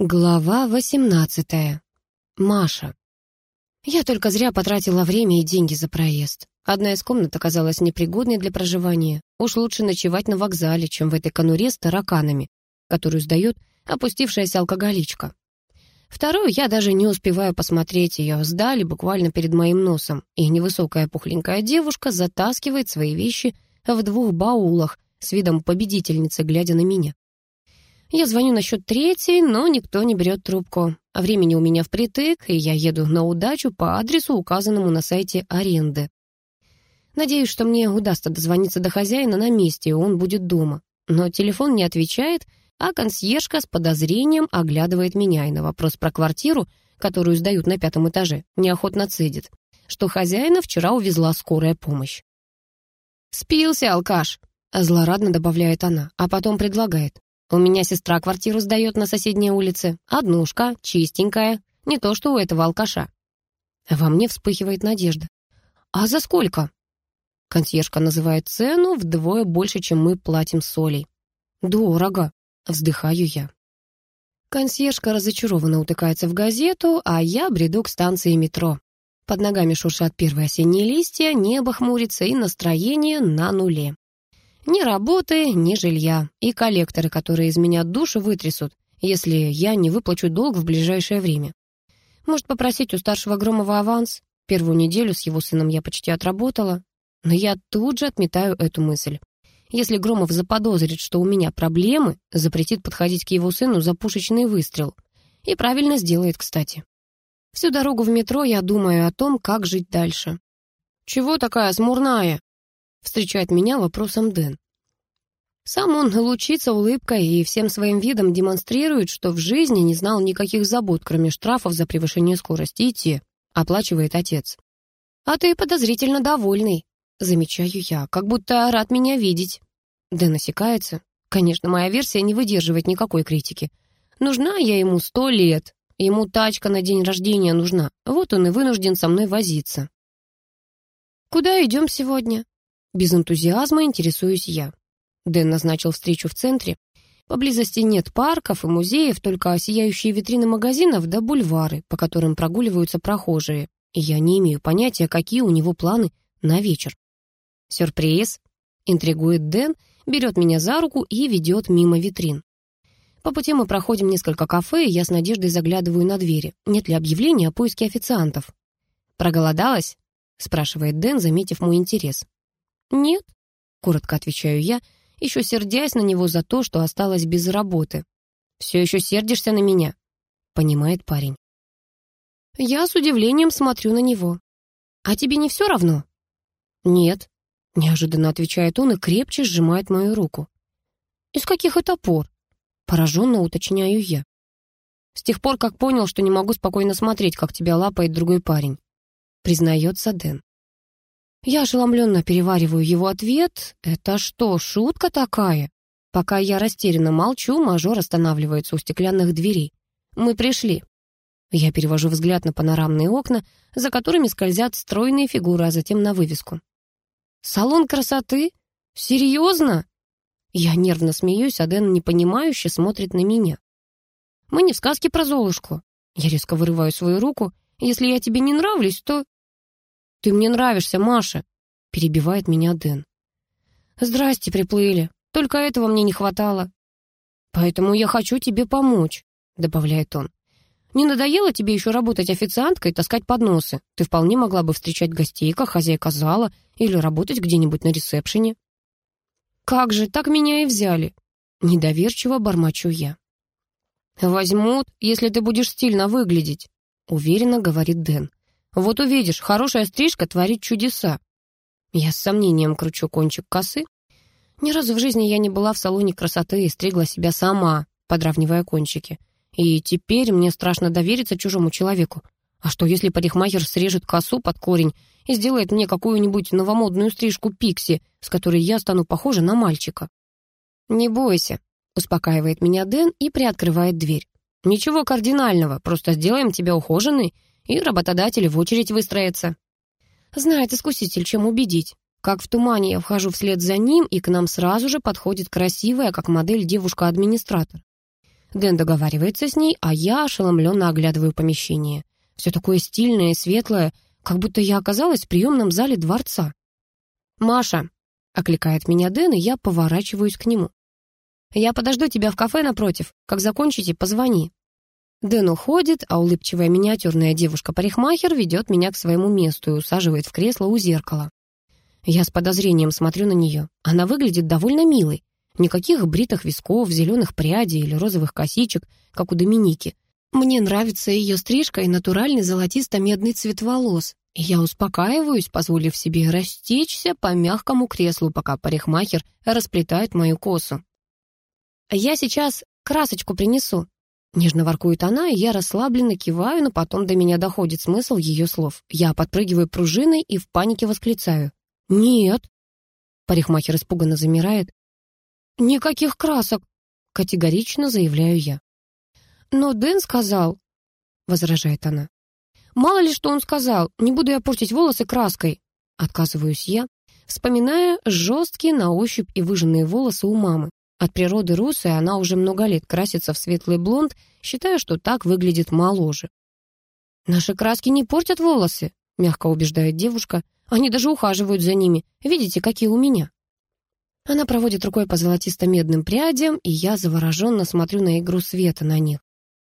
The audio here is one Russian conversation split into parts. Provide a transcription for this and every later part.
Глава 18. Маша. Я только зря потратила время и деньги за проезд. Одна из комнат оказалась непригодной для проживания. Уж лучше ночевать на вокзале, чем в этой конуре с тараканами, которую сдает опустившаяся алкоголичка. Вторую я даже не успеваю посмотреть, ее сдали буквально перед моим носом, и невысокая пухленькая девушка затаскивает свои вещи в двух баулах с видом победительницы, глядя на меня. Я звоню на счет третьей, но никто не берет трубку. А времени у меня впритык, и я еду на удачу по адресу, указанному на сайте аренды. Надеюсь, что мне удастся дозвониться до хозяина на месте, и он будет дома. Но телефон не отвечает, а консьержка с подозрением оглядывает меня и на вопрос про квартиру, которую сдают на пятом этаже, неохотно цедит, что хозяина вчера увезла скорая помощь. «Спился, алкаш!» — злорадно добавляет она, а потом предлагает. У меня сестра квартиру сдает на соседней улице. Однушка, чистенькая, не то что у этого алкаша. Во мне вспыхивает надежда. «А за сколько?» Консьержка называет цену вдвое больше, чем мы платим с Олей. «Дорого», — вздыхаю я. Консьержка разочарованно утыкается в газету, а я бреду к станции метро. Под ногами шуршат первые осенние листья, небо хмурится и настроение на нуле. Ни работы, ни жилья. И коллекторы, которые из меня душу вытрясут, если я не выплачу долг в ближайшее время. Может, попросить у старшего Громова аванс? Первую неделю с его сыном я почти отработала. Но я тут же отметаю эту мысль. Если Громов заподозрит, что у меня проблемы, запретит подходить к его сыну за пушечный выстрел. И правильно сделает, кстати. Всю дорогу в метро я думаю о том, как жить дальше. «Чего такая смурная?» Встречает меня вопросом Дэн. Сам он лучится улыбкой и всем своим видом демонстрирует, что в жизни не знал никаких забот, кроме штрафов за превышение скорости, и те оплачивает отец. «А ты подозрительно довольный», — замечаю я, как будто рад меня видеть. Дэн осекается. Конечно, моя версия не выдерживает никакой критики. Нужна я ему сто лет. Ему тачка на день рождения нужна. Вот он и вынужден со мной возиться. «Куда идем сегодня?» Без энтузиазма интересуюсь я. Дэн назначил встречу в центре. Поблизости нет парков и музеев, только сияющие витрины магазинов да бульвары, по которым прогуливаются прохожие. И я не имею понятия, какие у него планы на вечер. «Сюрприз!» — интригует Дэн, берет меня за руку и ведет мимо витрин. По пути мы проходим несколько кафе, и я с надеждой заглядываю на двери. Нет ли объявления о поиске официантов? «Проголодалась?» — спрашивает Дэн, заметив мой интерес. «Нет», — коротко отвечаю я, еще сердясь на него за то, что осталась без работы. «Все еще сердишься на меня?» — понимает парень. Я с удивлением смотрю на него. «А тебе не все равно?» «Нет», — неожиданно отвечает он и крепче сжимает мою руку. «Из каких это пор?» — пораженно уточняю я. «С тех пор, как понял, что не могу спокойно смотреть, как тебя лапает другой парень», — признается Дэн. Я ошеломленно перевариваю его ответ. «Это что, шутка такая?» Пока я растерянно молчу, мажор останавливается у стеклянных дверей. «Мы пришли». Я перевожу взгляд на панорамные окна, за которыми скользят стройные фигуры, а затем на вывеску. «Салон красоты? Серьезно?» Я нервно смеюсь, а Дэн непонимающе смотрит на меня. «Мы не в сказке про Золушку». Я резко вырываю свою руку. «Если я тебе не нравлюсь, то...» «Ты мне нравишься, Маша», — перебивает меня Дэн. «Здрасте, приплыли. Только этого мне не хватало». «Поэтому я хочу тебе помочь», — добавляет он. «Не надоело тебе еще работать официанткой и таскать подносы? Ты вполне могла бы встречать гостей, как хозяйка зала, или работать где-нибудь на ресепшене». «Как же, так меня и взяли!» Недоверчиво бормочу я. «Возьмут, если ты будешь стильно выглядеть», — уверенно говорит Дэн. Вот увидишь, хорошая стрижка творит чудеса. Я с сомнением кручу кончик косы. Ни разу в жизни я не была в салоне красоты и стригла себя сама, подравнивая кончики. И теперь мне страшно довериться чужому человеку. А что, если парикмахер срежет косу под корень и сделает мне какую-нибудь новомодную стрижку пикси, с которой я стану похожа на мальчика? «Не бойся», — успокаивает меня Дэн и приоткрывает дверь. «Ничего кардинального, просто сделаем тебя ухоженной и работодатель в очередь выстроится. Знает искуситель, чем убедить. Как в тумане я вхожу вслед за ним, и к нам сразу же подходит красивая, как модель, девушка-администратор. Дэн договаривается с ней, а я ошеломленно оглядываю помещение. Все такое стильное светлое, как будто я оказалась в приемном зале дворца. «Маша!» — окликает меня Дэн, и я поворачиваюсь к нему. «Я подожду тебя в кафе напротив. Как закончите, позвони». Дэн уходит, а улыбчивая миниатюрная девушка-парикмахер ведет меня к своему месту и усаживает в кресло у зеркала. Я с подозрением смотрю на нее. Она выглядит довольно милой. Никаких бритых висков, зеленых прядей или розовых косичек, как у Доминики. Мне нравится ее стрижка и натуральный золотисто-медный цвет волос. Я успокаиваюсь, позволив себе растечься по мягкому креслу, пока парикмахер расплетает мою косу. «Я сейчас красочку принесу», Нежно воркует она, и я расслабленно киваю, но потом до меня доходит смысл ее слов. Я подпрыгиваю пружиной и в панике восклицаю. «Нет». Парикмахер испуганно замирает. «Никаких красок», — категорично заявляю я. «Но Дэн сказал», — возражает она. «Мало ли, что он сказал, не буду я портить волосы краской», — отказываюсь я, вспоминая жесткие на ощупь и выжженные волосы у мамы. От природы русая она уже много лет красится в светлый блонд, считая, что так выглядит моложе. «Наши краски не портят волосы», — мягко убеждает девушка. «Они даже ухаживают за ними. Видите, какие у меня?» Она проводит рукой по золотисто-медным прядям, и я завороженно смотрю на игру света на них.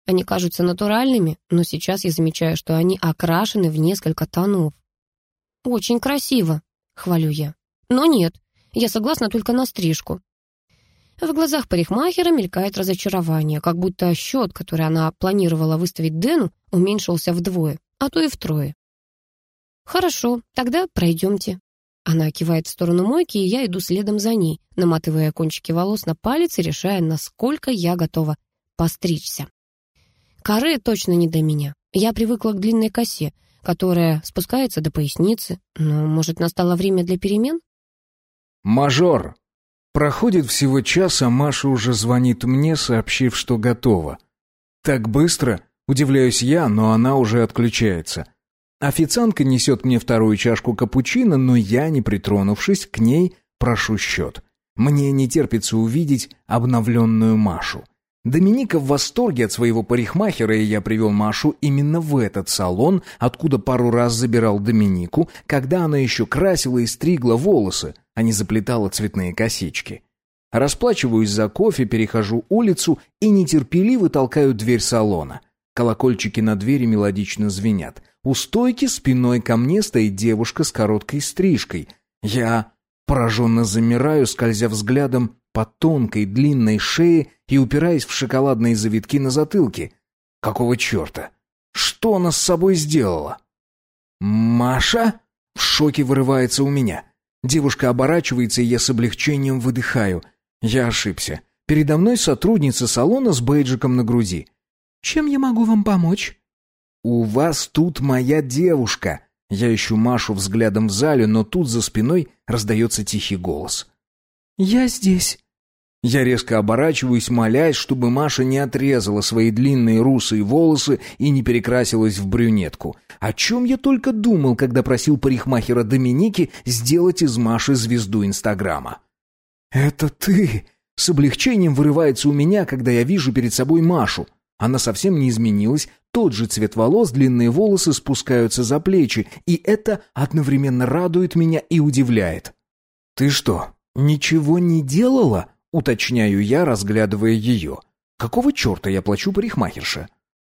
Они кажутся натуральными, но сейчас я замечаю, что они окрашены в несколько тонов. «Очень красиво», — хвалю я. «Но нет, я согласна только на стрижку. В глазах парикмахера мелькает разочарование, как будто счет, который она планировала выставить Дэну, уменьшился вдвое, а то и втрое. «Хорошо, тогда пройдемте». Она кивает в сторону мойки, и я иду следом за ней, наматывая кончики волос на палец и решая, насколько я готова постричься. Каре точно не до меня. Я привыкла к длинной косе, которая спускается до поясницы. Но, может, настало время для перемен? «Мажор!» Проходит всего час, а Маша уже звонит мне, сообщив, что готова. Так быстро? Удивляюсь я, но она уже отключается. Официантка несет мне вторую чашку капучино, но я, не притронувшись к ней, прошу счет. Мне не терпится увидеть обновленную Машу. Доминика в восторге от своего парикмахера, и я привел Машу именно в этот салон, откуда пару раз забирал Доминику, когда она еще красила и стригла волосы, а не заплетала цветные косички. Расплачиваюсь за кофе, перехожу улицу и нетерпеливо толкаю дверь салона. Колокольчики на двери мелодично звенят. У стойки спиной ко мне стоит девушка с короткой стрижкой. Я пораженно замираю, скользя взглядом по тонкой длинной шее и упираясь в шоколадные завитки на затылке. Какого черта? Что она с собой сделала? «Маша?» В шоке вырывается у меня. Девушка оборачивается, и я с облегчением выдыхаю. Я ошибся. Передо мной сотрудница салона с бейджиком на груди. «Чем я могу вам помочь?» «У вас тут моя девушка!» Я ищу Машу взглядом в зале, но тут за спиной раздается тихий голос. «Я здесь». Я резко оборачиваюсь, молясь, чтобы Маша не отрезала свои длинные русые волосы и не перекрасилась в брюнетку. О чем я только думал, когда просил парикмахера Доминики сделать из Маши звезду Инстаграма. «Это ты!» С облегчением вырывается у меня, когда я вижу перед собой Машу. Она совсем не изменилась, тот же цвет волос, длинные волосы спускаются за плечи, и это одновременно радует меня и удивляет. «Ты что, ничего не делала?» Уточняю я, разглядывая ее. Какого черта я плачу парикмахерше?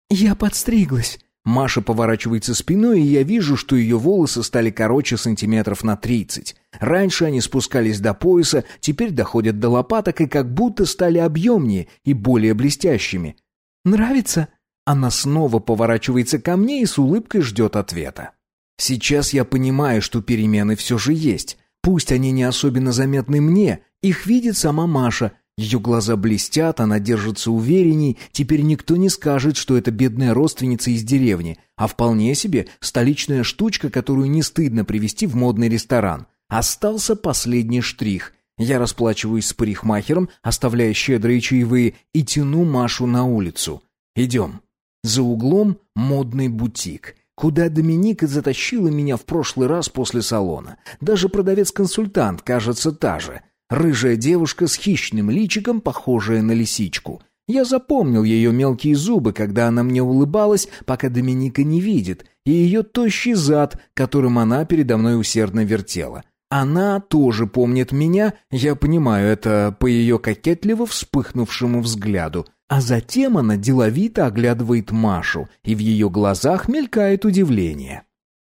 Я подстриглась. Маша поворачивается спиной, и я вижу, что ее волосы стали короче сантиметров на тридцать. Раньше они спускались до пояса, теперь доходят до лопаток и как будто стали объемнее и более блестящими. «Нравится?» Она снова поворачивается ко мне и с улыбкой ждет ответа. Сейчас я понимаю, что перемены все же есть. Пусть они не особенно заметны мне, их видит сама Маша. Ее глаза блестят, она держится уверенней. Теперь никто не скажет, что это бедная родственница из деревни, а вполне себе столичная штучка, которую не стыдно привезти в модный ресторан. Остался последний штрих. Я расплачиваюсь с парикмахером, оставляя щедрые чаевые, и тяну Машу на улицу. Идем. За углом модный бутик куда Доминика затащила меня в прошлый раз после салона. Даже продавец-консультант, кажется, та же. Рыжая девушка с хищным личиком, похожая на лисичку. Я запомнил ее мелкие зубы, когда она мне улыбалась, пока Доминика не видит, и ее тощий зад, которым она передо мной усердно вертела. Она тоже помнит меня, я понимаю это по ее кокетливо вспыхнувшему взгляду. А затем она деловито оглядывает Машу, и в ее глазах мелькает удивление.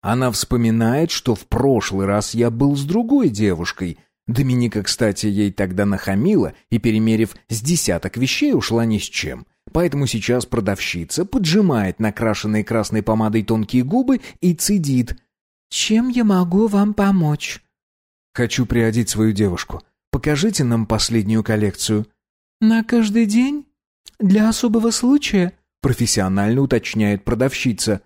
Она вспоминает, что в прошлый раз я был с другой девушкой. Доминика, кстати, ей тогда нахамила и, перемерив с десяток вещей, ушла ни с чем. Поэтому сейчас продавщица поджимает накрашенные красной помадой тонкие губы и цедит. «Чем я могу вам помочь?» «Хочу приодеть свою девушку. Покажите нам последнюю коллекцию». «На каждый день? Для особого случая?» профессионально уточняет продавщица.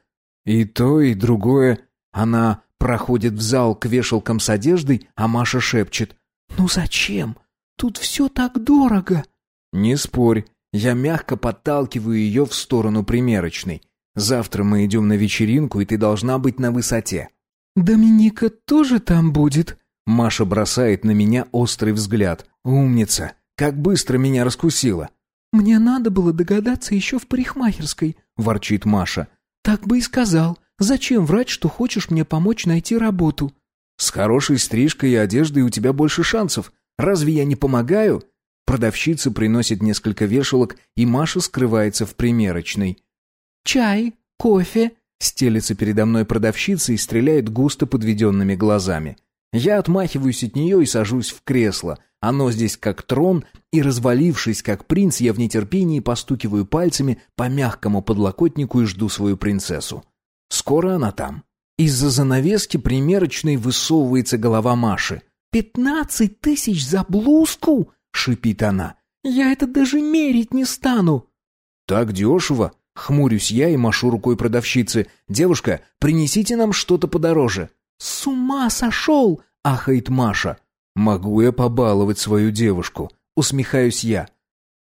«И то, и другое она проходит в зал к вешалкам с одеждой, а Маша шепчет. «Ну зачем? Тут все так дорого!» «Не спорь, я мягко подталкиваю ее в сторону примерочной. Завтра мы идем на вечеринку, и ты должна быть на высоте». «Доминика тоже там будет?» Маша бросает на меня острый взгляд. «Умница! Как быстро меня раскусила!» «Мне надо было догадаться еще в парикмахерской», — ворчит Маша. «Так бы и сказал. Зачем врать, что хочешь мне помочь найти работу? С хорошей стрижкой и одеждой у тебя больше шансов. Разве я не помогаю? Продавщица приносит несколько вешалок, и Маша скрывается в примерочной. Чай, кофе, стелется передо мной продавщица и стреляет густо подведенными глазами. Я отмахиваюсь от нее и сажусь в кресло. Оно здесь как трон, и, развалившись как принц, я в нетерпении постукиваю пальцами по мягкому подлокотнику и жду свою принцессу. Скоро она там. Из-за занавески примерочной высовывается голова Маши. «Пятнадцать тысяч за блузку!» — шипит она. «Я это даже мерить не стану!» «Так дешево!» — хмурюсь я и машу рукой продавщицы. «Девушка, принесите нам что-то подороже!» «С ума сошел!» — ахает Маша. «Могу я побаловать свою девушку?» — усмехаюсь я.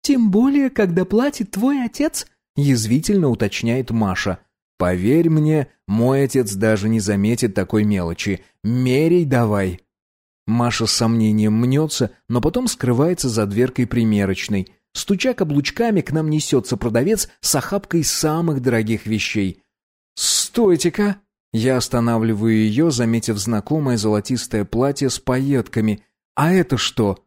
«Тем более, когда платит твой отец?» — язвительно уточняет Маша. Поверь мне, мой отец даже не заметит такой мелочи. Мерей давай. Маша с сомнением мнется, но потом скрывается за дверкой примерочной. Стуча каблучками, к нам несется продавец с охапкой самых дорогих вещей. «Стойте-ка!» Я останавливаю ее, заметив знакомое золотистое платье с пайетками. «А это что?»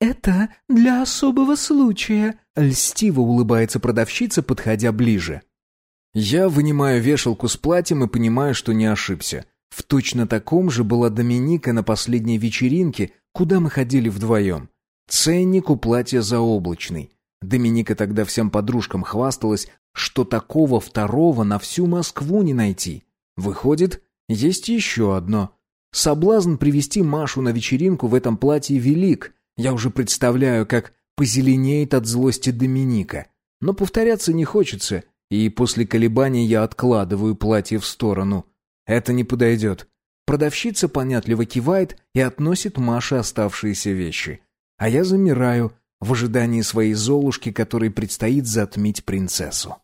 «Это для особого случая», — льстиво улыбается продавщица, подходя ближе. Я вынимаю вешалку с платьем и понимаю, что не ошибся. В точно таком же была Доминика на последней вечеринке, куда мы ходили вдвоем. Ценник у платья заоблачный. Доминика тогда всем подружкам хвасталась, что такого второго на всю Москву не найти. Выходит, есть еще одно. Соблазн привести Машу на вечеринку в этом платье велик. Я уже представляю, как позеленеет от злости Доминика. Но повторяться не хочется — и после колебаний я откладываю платье в сторону. Это не подойдет. Продавщица понятливо кивает и относит Маше оставшиеся вещи. А я замираю в ожидании своей Золушки, которой предстоит затмить принцессу.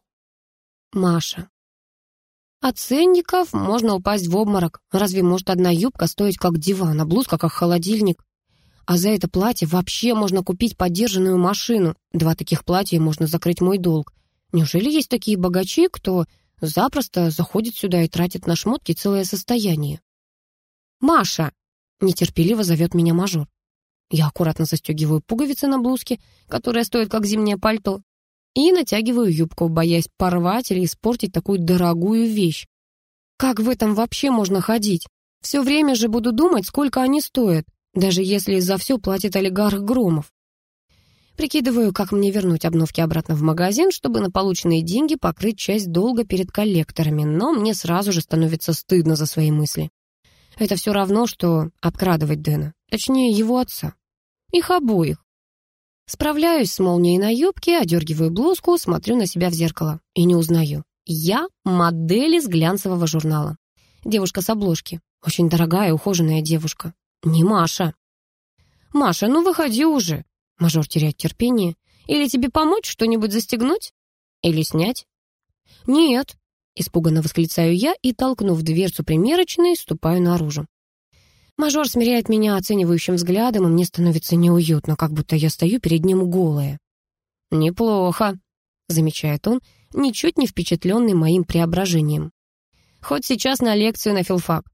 Маша. От ценников можно упасть в обморок. Разве может одна юбка стоить как диван, а блузка как холодильник? А за это платье вообще можно купить подержанную машину. Два таких платья можно закрыть мой долг. Неужели есть такие богачи, кто запросто заходит сюда и тратит на шмотки целое состояние? «Маша!» — нетерпеливо зовет меня мажор. Я аккуратно застегиваю пуговицы на блузке, которая стоит как зимнее пальто, и натягиваю юбку, боясь порвать или испортить такую дорогую вещь. Как в этом вообще можно ходить? Все время же буду думать, сколько они стоят, даже если за все платит олигарх Громов. Прикидываю, как мне вернуть обновки обратно в магазин, чтобы на полученные деньги покрыть часть долга перед коллекторами, но мне сразу же становится стыдно за свои мысли. Это все равно, что обкрадывать Дэна, точнее, его отца. Их обоих. Справляюсь с молнией на юбке, одергиваю блузку, смотрю на себя в зеркало и не узнаю. Я модель из глянцевого журнала. Девушка с обложки. Очень дорогая, ухоженная девушка. Не Маша. «Маша, ну выходи уже!» Мажор теряет терпение. «Или тебе помочь что-нибудь застегнуть? Или снять?» «Нет», — испуганно восклицаю я и, толкнув дверцу примерочной, ступаю наружу. Мажор смиряет меня оценивающим взглядом, и мне становится неуютно, как будто я стою перед ним голая. «Неплохо», — замечает он, ничуть не впечатленный моим преображением. «Хоть сейчас на лекцию на филфак.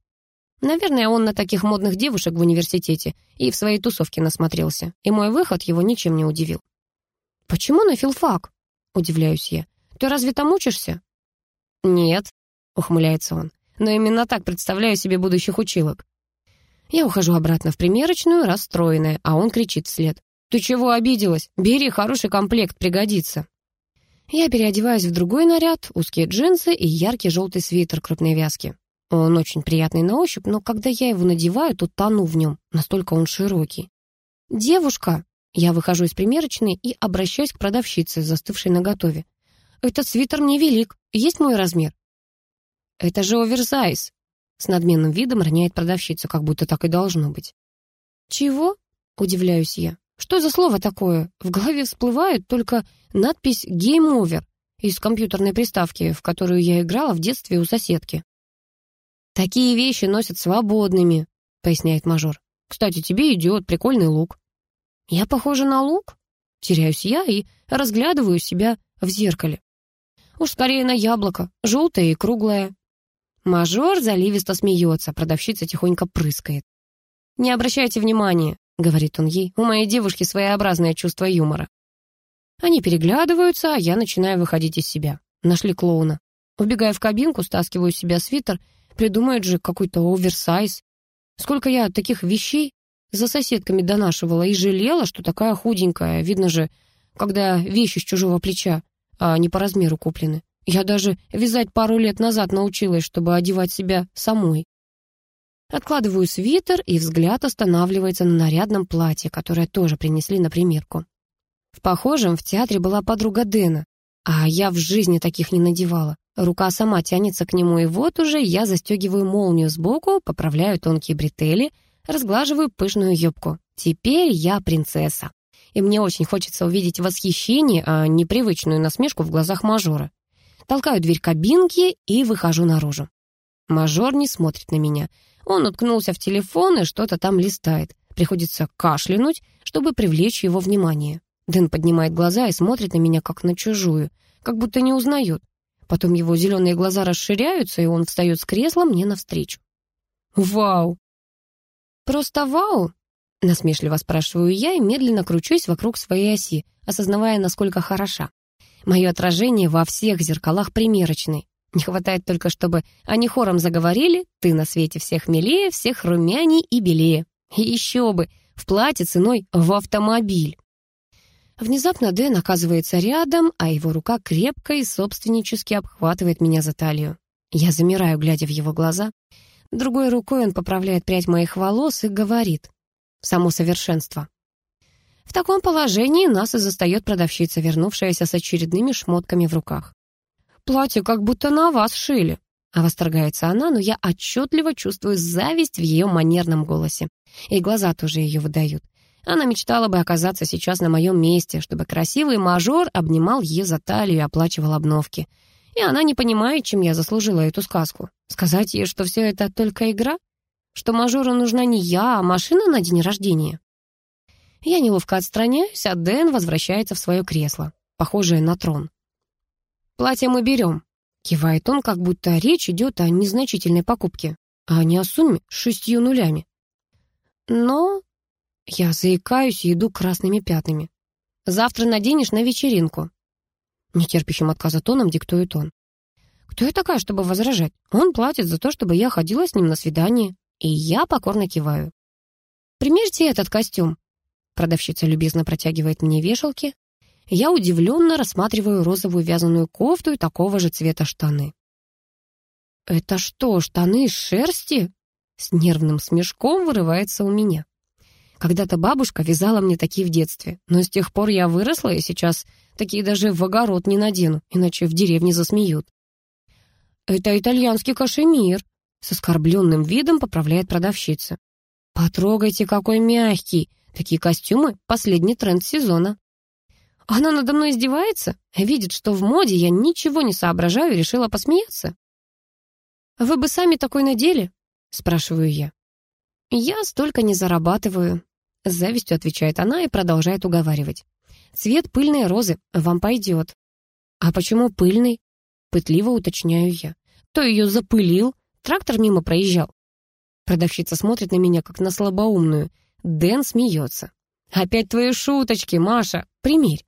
Наверное, он на таких модных девушек в университете и в своей тусовке насмотрелся, и мой выход его ничем не удивил. «Почему на филфак?» — удивляюсь я. «Ты разве там учишься?» «Нет», — ухмыляется он, «но именно так представляю себе будущих училок». Я ухожу обратно в примерочную, расстроенная, а он кричит вслед. «Ты чего обиделась? Бери, хороший комплект, пригодится». Я переодеваюсь в другой наряд, узкие джинсы и яркий желтый свитер крупной вязки. Он очень приятный на ощупь, но когда я его надеваю, то тону в нем, настолько он широкий. «Девушка!» Я выхожу из примерочной и обращаюсь к продавщице, застывшей на готове. «Этот свитер мне велик. Есть мой размер?» «Это же оверсайз!» С надменным видом роняет продавщица, как будто так и должно быть. «Чего?» — удивляюсь я. «Что за слово такое? В голове всплывает только надпись «Game Over» из компьютерной приставки, в которую я играла в детстве у соседки. «Такие вещи носят свободными», — поясняет мажор. «Кстати, тебе идет прикольный лук». «Я похожа на лук?» Теряюсь я и разглядываю себя в зеркале. Уж скорее на яблоко, желтое и круглое. Мажор заливисто смеется, продавщица тихонько прыскает. «Не обращайте внимания», — говорит он ей, «у моей девушки своеобразное чувство юмора». Они переглядываются, а я начинаю выходить из себя. Нашли клоуна. Убегая в кабинку, стаскиваю себя свитер Придумают же какой-то оверсайз. Сколько я таких вещей за соседками донашивала и жалела, что такая худенькая. Видно же, когда вещи с чужого плеча, а не по размеру куплены. Я даже вязать пару лет назад научилась, чтобы одевать себя самой. Откладываю свитер, и взгляд останавливается на нарядном платье, которое тоже принесли на примерку. В похожем в театре была подруга Дэна, а я в жизни таких не надевала. Рука сама тянется к нему, и вот уже я застегиваю молнию сбоку, поправляю тонкие бретели, разглаживаю пышную юбку. Теперь я принцесса. И мне очень хочется увидеть восхищение, а не привычную насмешку в глазах мажора. Толкаю дверь кабинки и выхожу наружу. Мажор не смотрит на меня. Он уткнулся в телефон и что-то там листает. Приходится кашлянуть, чтобы привлечь его внимание. Дэн поднимает глаза и смотрит на меня, как на чужую, как будто не узнает. Потом его зеленые глаза расширяются, и он встает с кресла мне навстречу. «Вау!» «Просто вау!» — насмешливо спрашиваю я и медленно кручусь вокруг своей оси, осознавая, насколько хороша. Мое отражение во всех зеркалах примерочной. Не хватает только, чтобы они хором заговорили «ты на свете всех милее, всех румяней и белее». И еще бы, в платье ценой в автомобиль. Внезапно Дэн оказывается рядом, а его рука крепко и собственнически обхватывает меня за талию. Я замираю, глядя в его глаза. Другой рукой он поправляет прядь моих волос и говорит «Само совершенство». В таком положении нас и застает продавщица, вернувшаяся с очередными шмотками в руках. «Платье как будто на вас шили», — а восторгается она, но я отчетливо чувствую зависть в ее манерном голосе. И глаза тоже ее выдают. Она мечтала бы оказаться сейчас на моем месте, чтобы красивый мажор обнимал ее за талию и оплачивал обновки. И она не понимает, чем я заслужила эту сказку. Сказать ей, что все это только игра? Что мажору нужна не я, а машина на день рождения? Я неловко отстраняюсь, а Дэн возвращается в свое кресло, похожее на трон. «Платье мы берем», — кивает он, как будто речь идет о незначительной покупке, а не о сумме с шестью нулями. Но я заикаюсь и иду красными пятнами. «Завтра наденешь на вечеринку». Нетерпящим отказа тоном диктует он. Кто я такая, чтобы возражать? Он платит за то, чтобы я ходила с ним на свидание. И я покорно киваю. «Примерьте этот костюм». Продавщица любезно протягивает мне вешалки. Я удивленно рассматриваю розовую вязаную кофту и такого же цвета штаны. «Это что, штаны из шерсти?» С нервным смешком вырывается у меня. Когда-то бабушка вязала мне такие в детстве, но с тех пор я выросла, и сейчас такие даже в огород не надену, иначе в деревне засмеют. «Это итальянский кашемир», — с оскорбленным видом поправляет продавщица. «Потрогайте, какой мягкий! Такие костюмы — последний тренд сезона». Она надо мной издевается, видит, что в моде я ничего не соображаю и решила посмеяться. «Вы бы сами такой надели?» — спрашиваю я. «Я столько не зарабатываю», с завистью отвечает она и продолжает уговаривать. Цвет пыльной розы вам пойдет». «А почему пыльный?» — пытливо уточняю я. «Кто ее запылил? Трактор мимо проезжал». Продавщица смотрит на меня, как на слабоумную. Дэн смеется. «Опять твои шуточки, Маша! Примерь!»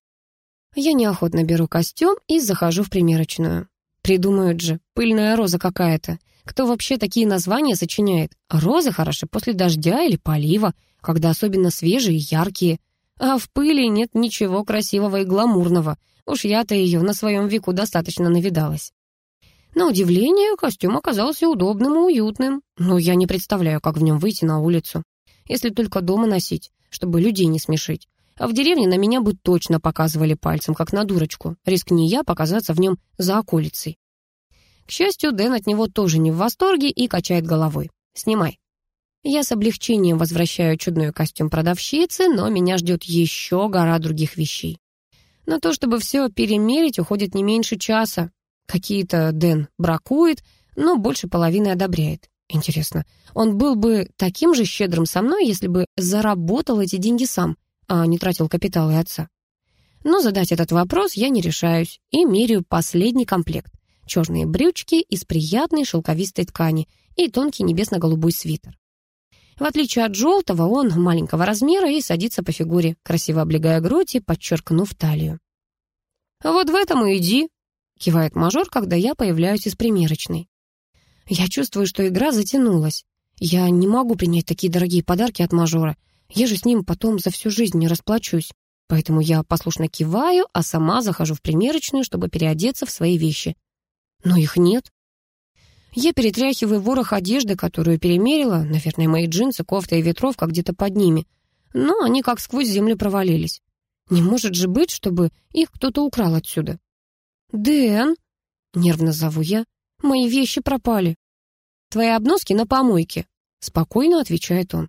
Я неохотно беру костюм и захожу в примерочную. Придумают же, пыльная роза какая-то. Кто вообще такие названия сочиняет? Розы хороши после дождя или полива, когда особенно свежие и яркие. А в пыли нет ничего красивого и гламурного. Уж я-то ее на своем веку достаточно навидалась. На удивление, костюм оказался удобным и уютным, но я не представляю, как в нем выйти на улицу. Если только дома носить, чтобы людей не смешить. А в деревне на меня бы точно показывали пальцем, как на дурочку. Рискни я показаться в нем за околицей. К счастью, Дэн от него тоже не в восторге и качает головой. «Снимай». Я с облегчением возвращаю чудной костюм продавщицы, но меня ждет еще гора других вещей. На то, чтобы все перемерить, уходит не меньше часа. Какие-то Дэн бракует, но больше половины одобряет. Интересно, он был бы таким же щедрым со мной, если бы заработал эти деньги сам, а не тратил капиталы отца? Но задать этот вопрос я не решаюсь и меряю последний комплект. Черные брючки из приятной шелковистой ткани и тонкий небесно-голубой свитер. В отличие от желтого, он маленького размера и садится по фигуре, красиво облегая грудь и подчеркнув талию. «Вот в этом и иди», — кивает мажор, когда я появляюсь из примерочной. Я чувствую, что игра затянулась. Я не могу принять такие дорогие подарки от мажора. Я же с ним потом за всю жизнь не расплачусь. Поэтому я послушно киваю, а сама захожу в примерочную, чтобы переодеться в свои вещи. Но их нет. Я перетряхиваю ворох одежды, которую перемерила, наверное, мои джинсы, кофта и ветровка где-то под ними. Но они как сквозь землю провалились. Не может же быть, чтобы их кто-то украл отсюда. «Дэн!» — нервно зову я. «Мои вещи пропали». «Твои обноски на помойке», — спокойно отвечает он.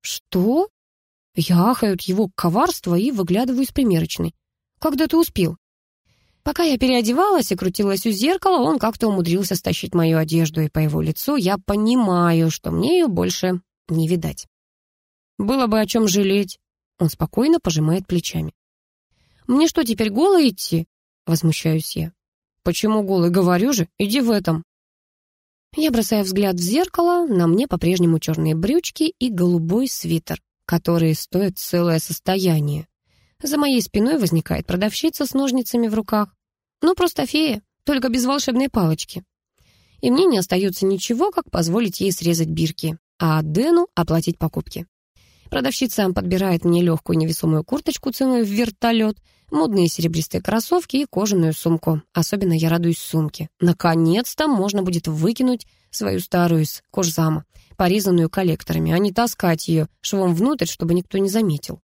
«Что?» Я ахаю от его коварства и выглядываю из примерочной. «Когда ты успел?» Пока я переодевалась и крутилась у зеркала, он как-то умудрился стащить мою одежду, и по его лицу я понимаю, что мне ее больше не видать. Было бы о чем жалеть. Он спокойно пожимает плечами. «Мне что, теперь голой идти?» — возмущаюсь я. «Почему голый? Говорю же, иди в этом». Я бросаю взгляд в зеркало, на мне по-прежнему черные брючки и голубой свитер, которые стоят целое состояние. За моей спиной возникает продавщица с ножницами в руках. Ну, просто фея, только без волшебной палочки. И мне не остается ничего, как позволить ей срезать бирки, а Дэну оплатить покупки. Продавщица подбирает мне легкую невесомую курточку ценой в вертолет, модные серебристые кроссовки и кожаную сумку. Особенно я радуюсь сумке. Наконец-то можно будет выкинуть свою старую из кожзама, порезанную коллекторами, а не таскать ее швом внутрь, чтобы никто не заметил.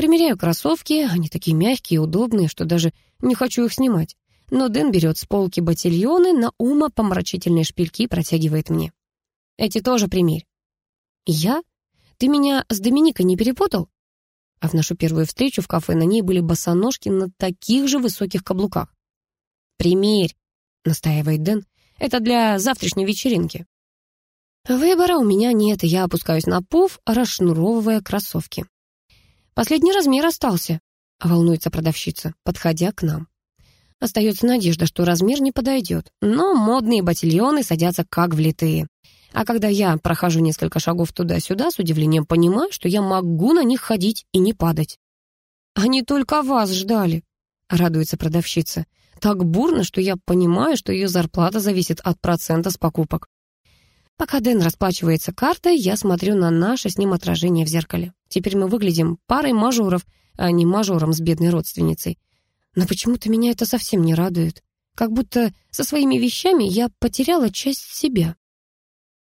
Примеряю кроссовки, они такие мягкие и удобные, что даже не хочу их снимать. Но Дэн берет с полки ботильоны на ума помрачительные шпильки и протягивает мне. Эти тоже примерь. Я? Ты меня с Доминикой не перепутал? А в нашу первую встречу в кафе на ней были босоножки на таких же высоких каблуках. «Примерь», — настаивает Дэн, — «это для завтрашней вечеринки». Выбора у меня нет, и я опускаюсь на пуф, расшнуровывая кроссовки. Последний размер остался, волнуется продавщица, подходя к нам. Остается надежда, что размер не подойдет, но модные ботильоны садятся как влитые. А когда я прохожу несколько шагов туда-сюда, с удивлением понимаю, что я могу на них ходить и не падать. «Они только вас ждали», — радуется продавщица. Так бурно, что я понимаю, что ее зарплата зависит от процента с покупок. Пока Дэн расплачивается картой, я смотрю на наше с ним отражение в зеркале. Теперь мы выглядим парой мажоров, а не мажором с бедной родственницей. Но почему-то меня это совсем не радует. Как будто со своими вещами я потеряла часть себя.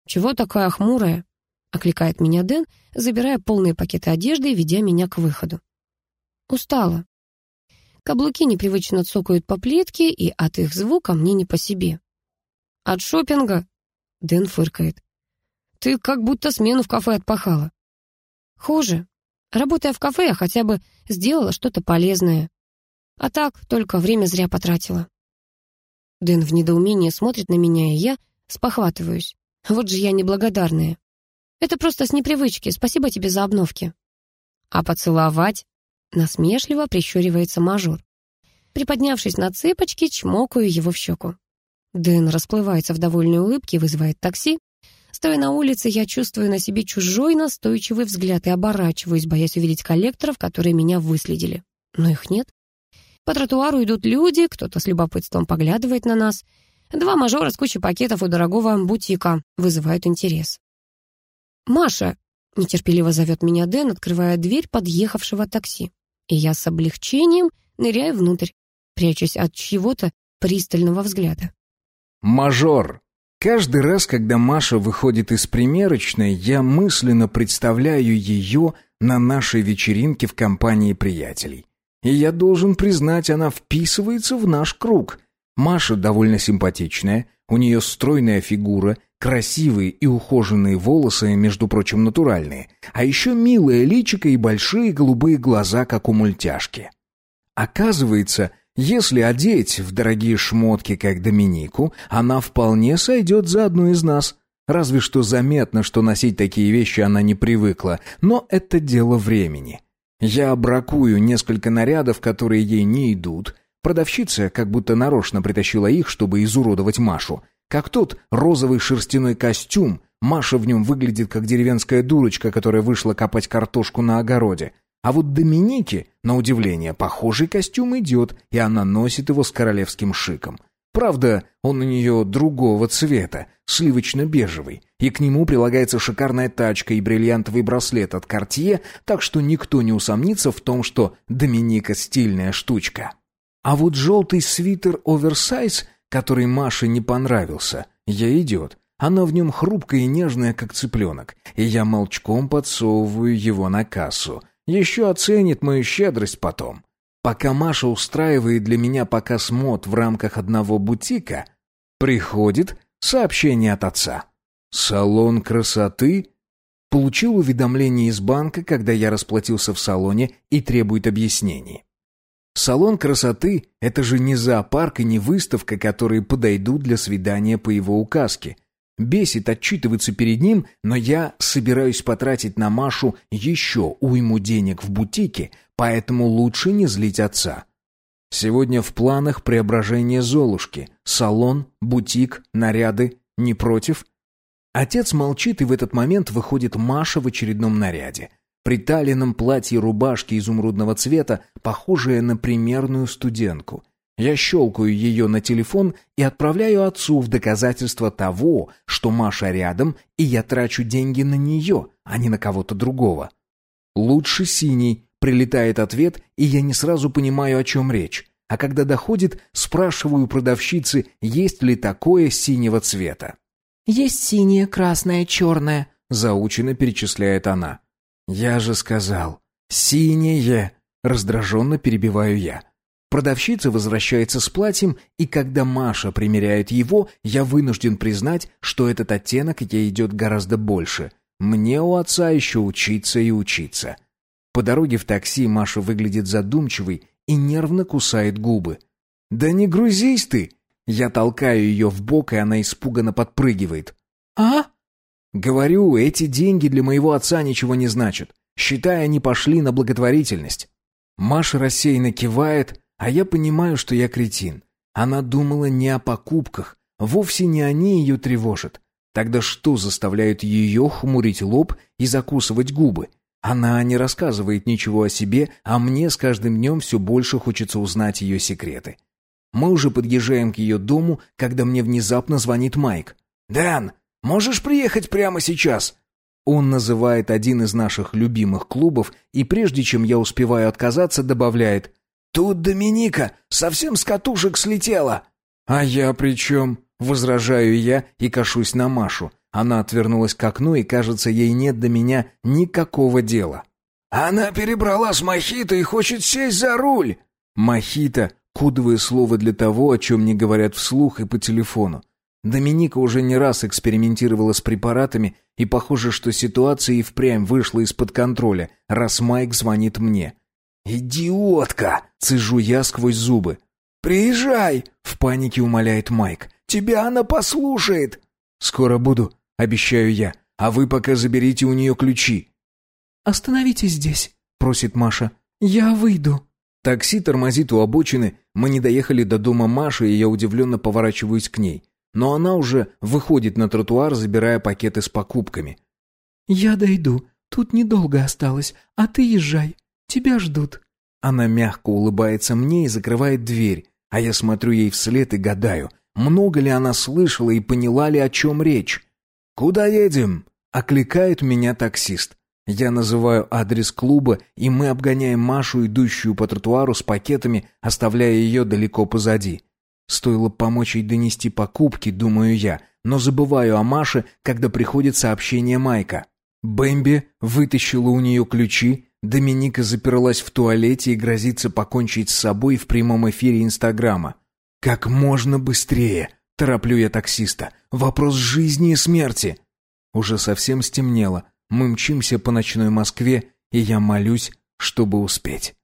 «Чего такая хмурая?» — окликает меня Дэн, забирая полные пакеты одежды и ведя меня к выходу. «Устала». Каблуки непривычно цокают по плитке, и от их звука мне не по себе. «От шопинга Дэн фыркает. «Ты как будто смену в кафе отпахала». «Хуже. Работая в кафе, я хотя бы сделала что-то полезное. А так, только время зря потратила». Дэн в недоумении смотрит на меня, и я спохватываюсь. Вот же я неблагодарная. Это просто с непривычки. Спасибо тебе за обновки. А поцеловать? Насмешливо прищуривается мажор. Приподнявшись на цыпочки, чмокаю его в щеку. Дэн расплывается в довольной улыбке и вызывает такси. Стоя на улице, я чувствую на себе чужой настойчивый взгляд и оборачиваюсь, боясь увидеть коллекторов, которые меня выследили. Но их нет. По тротуару идут люди, кто-то с любопытством поглядывает на нас. Два мажора с кучей пакетов у дорогого бутика вызывают интерес. «Маша!» — нетерпеливо зовет меня Дэн, открывая дверь подъехавшего такси. И я с облегчением ныряю внутрь, прячусь от чьего-то пристального взгляда. «Мажор!» Каждый раз, когда Маша выходит из примерочной, я мысленно представляю ее на нашей вечеринке в компании приятелей. И я должен признать, она вписывается в наш круг. Маша довольно симпатичная, у нее стройная фигура, красивые и ухоженные волосы, между прочим, натуральные, а еще милое личико и большие голубые глаза, как у мультяшки. Оказывается, если одеть в дорогие шмотки, как Доминику, она вполне сойдет за одну из нас. Разве что заметно, что носить такие вещи она не привыкла, но это дело времени. Я бракую несколько нарядов, которые ей не идут. Продавщица как будто нарочно притащила их, чтобы изуродовать Машу. Как тот розовый шерстяной костюм, Маша в нем выглядит как деревенская дурочка, которая вышла копать картошку на огороде. А вот Доминике, на удивление, похожий костюм идет, и она носит его с королевским шиком. Правда, он у нее другого цвета, сливочно-бежевый, и к нему прилагается шикарная тачка и бриллиантовый браслет от Cartier, так что никто не усомнится в том, что Доминика стильная штучка. А вот желтый свитер оверсайз, который Маше не понравился, ей идет. Она в нем хрупкая и нежная, как цыпленок, и я молчком подсовываю его на кассу — еще оценит мою щедрость потом. Пока Маша устраивает для меня показ мод в рамках одного бутика, приходит сообщение от отца. «Салон красоты?» Получил уведомление из банка, когда я расплатился в салоне и требует объяснений. Салон красоты — это же не зоопарк и не выставка, которые подойдут для свидания по его указке. Бесит отчитываться перед ним, но я собираюсь потратить на Машу еще уйму денег в бутике, поэтому лучше не злить отца. Сегодня в планах преображение Золушки. Салон, бутик, наряды. Не против? Отец молчит, и в этот момент выходит Маша в очередном наряде. Приталенном платье рубашки изумрудного цвета, похожая на примерную студентку. Я щелкаю ее на телефон и отправляю отцу в доказательство того, что Маша рядом, и я трачу деньги на нее, а не на кого-то другого. «Лучше синий», — прилетает ответ, и я не сразу понимаю, о чем речь. А когда доходит, спрашиваю продавщицы, есть ли такое синего цвета. «Есть синее, красное, черное», — заучено перечисляет она. «Я же сказал, синее», — раздраженно перебиваю я. Продавщица возвращается с платьем, и когда Маша примеряет его, я вынужден признать, что этот оттенок ей идет гораздо больше. Мне у отца еще учиться и учиться. По дороге в такси Маша выглядит задумчивой и нервно кусает губы. «Да не грузись ты!» Я толкаю ее в бок, и она испуганно подпрыгивает. «А?» «Говорю, эти деньги для моего отца ничего не значат. Считай, они пошли на благотворительность». Маша рассеянно кивает, а я понимаю, что я кретин. Она думала не о покупках, вовсе не они ее тревожат. Тогда что заставляет ее хмурить лоб и закусывать губы? Она не рассказывает ничего о себе, а мне с каждым днем все больше хочется узнать ее секреты. Мы уже подъезжаем к ее дому, когда мне внезапно звонит Майк. «Дэн, можешь приехать прямо сейчас?» Он называет один из наших любимых клубов, и прежде чем я успеваю отказаться, добавляет «Тут Доминика совсем с катушек слетела». «А я при чем?» — возражаю я и кашусь на Машу. Она отвернулась к окну, и, кажется, ей нет до меня никакого дела. «Она перебрала с Мохито и хочет сесть за руль!» «Мохито» — кодовое слово для того, о чем не говорят вслух и по телефону. Доминика уже не раз экспериментировала с препаратами, и похоже, что ситуация и впрямь вышла из-под контроля, раз Майк звонит мне. «Идиотка!» — цежу я сквозь зубы. «Приезжай!» — в панике умоляет Майк. «Тебя она послушает!» «Скоро буду», — обещаю я. «А вы пока заберите у нее ключи». «Остановитесь здесь», — просит Маша. Я выйду». Такси тормозит у обочины, мы не доехали до дома Маши, и я удивленно поворачиваюсь к ней. Но она уже выходит на тротуар, забирая пакеты с покупками. «Я дойду. Тут недолго осталось, а ты езжай. Тебя ждут». Она мягко улыбается мне и закрывает дверь, а я смотрю ей вслед и гадаю, много ли она слышала и поняла ли, о чем речь. «Куда едем?» — окликает меня таксист. Я называю адрес клуба, и мы обгоняем Машу, идущую по тротуару с пакетами, оставляя ее далеко позади. Стоило помочь ей донести покупки, думаю я, но забываю о Маше, когда приходит сообщение Майка. Бэмби вытащила у нее ключи, Доминика заперлась в туалете и грозится покончить с собой в прямом эфире Инстаграма. «Как можно быстрее!» – тороплю я таксиста. «Вопрос жизни и смерти!» Уже совсем стемнело. Мы мчимся по ночной Москве, и я молюсь, чтобы успеть.